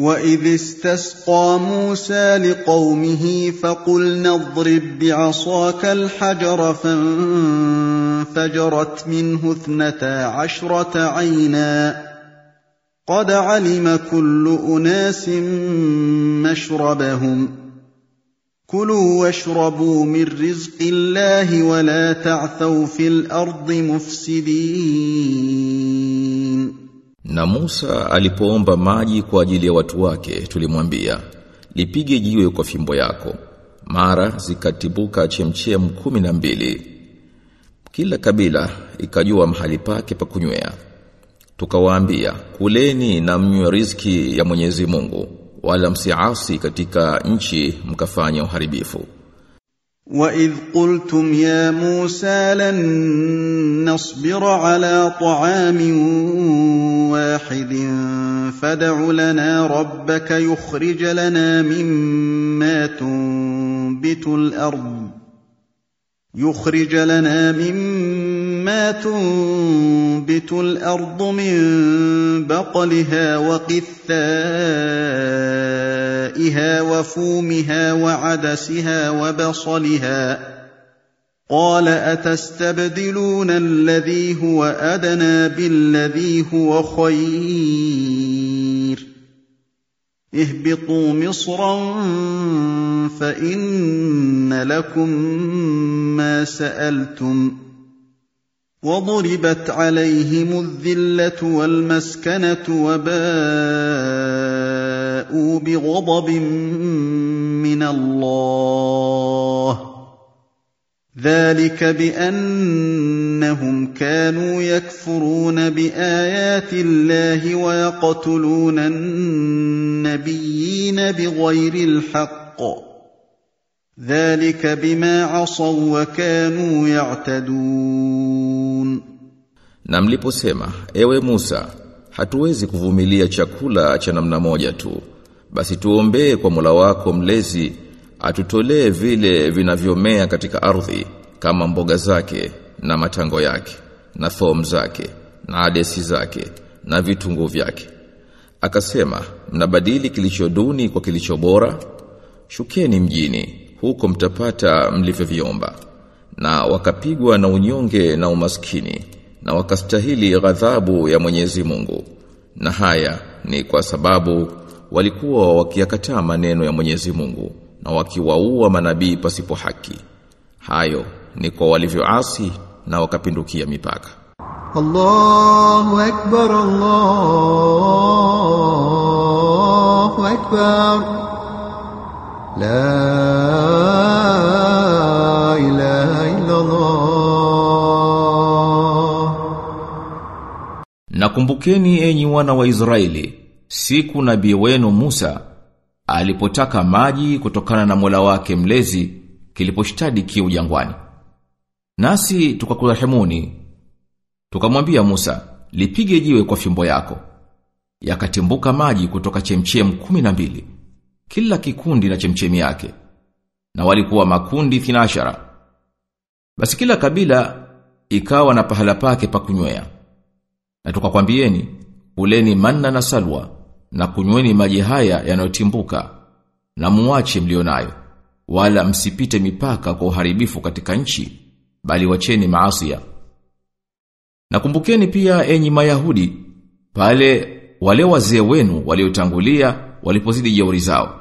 واذ استسقى موسى لقومه فقلنا اضرب بعصاك الحجر فانفجرت منه اثنتا عشره عينا قد علم كل اناس مشربهم كلوا واشربوا من رزق الله ولا تعثوا في الأرض مفسدين Na Musa alipoomba maji kwa ajili ya watu wake tulimwambia lipige jiwe kwa fimbo yako. Mara zikatibuka chemchem kumi na mbili. Kila kabila ikajua mahali pake pa kunywea. Tukawaambia kuleni na mnywe riziki ya Mwenyezi Mungu wala msiasi katika nchi mkafanya uharibifu واذ قلتم يا موسى لن نصبر على طعام واحد فادع لنا ربك يخرج لنا مما تنبت الأرض يخرج لنا مما تنبت الأرض من بقلها وقثائها وفومها وعدسها وبصلها قال اتستبدلون الذي هو ادنى بالذي هو خير اهبطوا مصرا فان لكم ما سالتم وضربت عليهم الذله والمسكنه وباءوا بغضب من الله ذلك بانهم كانوا يكفرون بايات الله ويقتلون النبيين بغير الحق ذلك بما عصوا وكانوا يعتدون na mliposema ewe Musa hatuwezi kuvumilia chakula cha namna moja tu basi tuombee kwa Mola wako mlezi atutolee vile vinavyomea katika ardhi kama mboga zake na matango yake na thom zake na adesi zake na vitungu vyake. Akasema mnabadili kilicho duni kwa kilicho bora? Shukeni mjini huko mtapata mlivyoviomba. Na wakapigwa na unyonge na umaskini na wakastahili ghadhabu ya Mwenyezi Mungu. Na haya ni kwa sababu walikuwa wakiyakataa maneno ya Mwenyezi Mungu na wakiwaua manabii pasipo haki. Hayo ni kwa walivyoasi na wakapindukia mipaka. Allahu akbar Allahu akbar. La ilaha illa Allah Nakumbukeni enyi wana wa Israeli siku nabii wenu Musa alipotaka maji kutokana na Mola wake mlezi kiliposhtadi kiu jangwani. Nasi tukakurahimuni tukamwambia Musa lipige jiwe kwa fimbo yako. Yakatimbuka maji kutoka chemchem mbili kila kikundi na chemchemi yake na walikuwa makundi thinashara. Basi kila kabila ikawa na pahala pake pa kunywea. Na tukakwambieni uleni manna na salwa na kunyweni maji haya yanayotimbuka na muache mlionayo wala msipite mipaka kwa uharibifu katika nchi bali wacheni maasia. Nakumbukeni pia enyi Mayahudi pale wale wazee wenu waliotangulia walipozidi jeuri zao.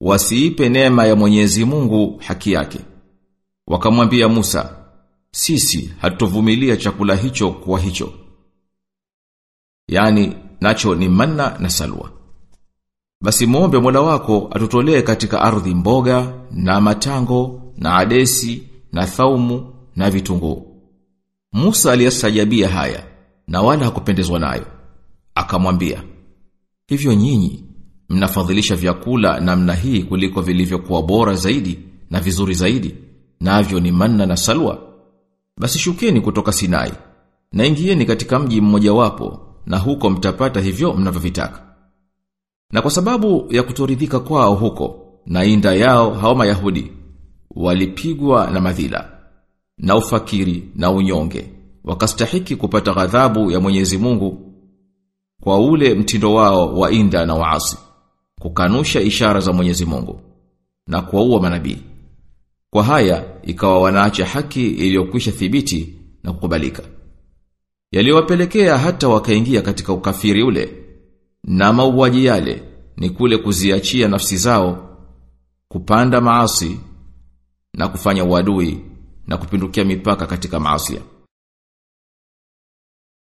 Wasiipe neema ya Mwenyezi Mungu haki yake. Wakamwambia Musa, sisi hatutovumilia chakula hicho kwa hicho. Yani nacho ni manna na salwa. Basi muombe Mola wako atutolee katika ardhi mboga na matango na adesi na thaumu na vitunguu. Musa aliyasajabia haya na wala hakupendezwa nayo. Akamwambia, "Hivyo nyinyi mnafadhilisha vyakula namna hii kuliko vilivyokuwa bora zaidi na vizuri zaidi, navyo ni manna na salwa? Basi shukeni kutoka Sinai na ingieni katika mji mmojawapo na huko mtapata hivyo mnavyovitaka." Na kwa sababu ya kutoridhika kwao huko na inda yao hao Mayahudi walipigwa na madhila na ufakiri na unyonge wakastahiki kupata ghadhabu ya Mwenyezi Mungu kwa ule mtindo wao wa inda na waasi kukanusha ishara za Mwenyezi Mungu na kuwaua manabii kwa haya ikawa wanaacha haki iliyokwisha thibiti na kukubalika yaliwapelekea hata wakaingia katika ukafiri ule. Na mauaji yale ni kule kuziachia nafsi zao kupanda maasi na kufanya uadui na kupindukia mipaka katika maasi